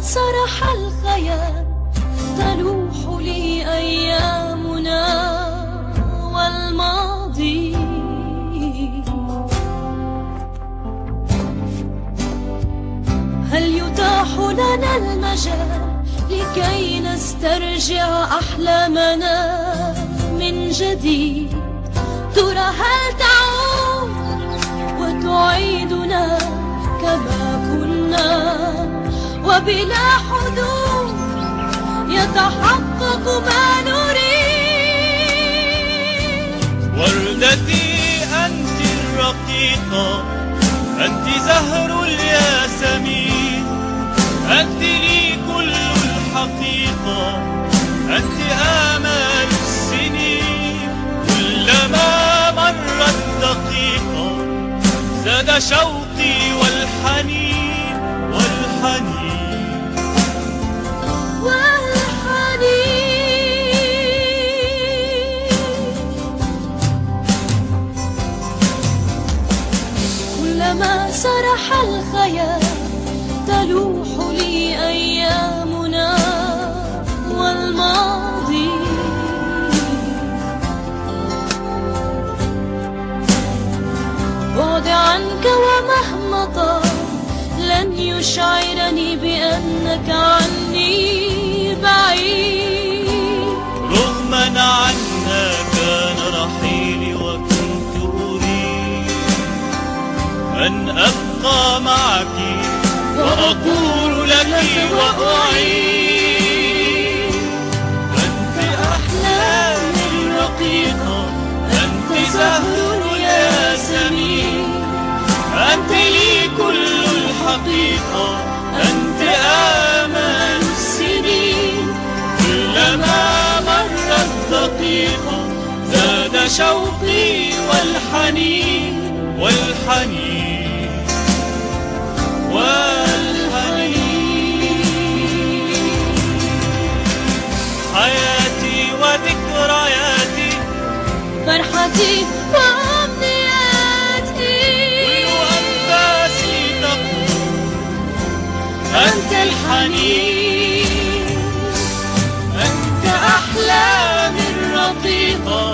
الخيال تلوح لي أيامنا والماضي. هل يتاح لنا المجال لكي نسترجع أحلامنا من جديد؟ ترى هل تعود وتعيدنا وبلا حدود يتحقق ما نريد. وردتي أنت الرقيقة أنت زهر الياسمين. أنت لي كل الحقيقة أنت آمال السنين. كلما مرت دقيقة زاد شوقي والحنين. كلما سرح الخيال تلوح لي أيامنا والماضي. بعد عنك ومهما طال لن يشعرني بأنك عني بعيد. رغما عنا أن أبقى معك وأقول لك وأعيد أنت أحلامي الرقيقة أنت زهر الياسمين أنت لي كل الحقيقة أنت آمال السنين. كلما مرت دقيقة زاد شوقي والحنين. والحنين حياتي وذكرياتي فرحتي وأمنياتي. كل أنفاسي تقول أنت الحنين أنت أحلامي الرقيقة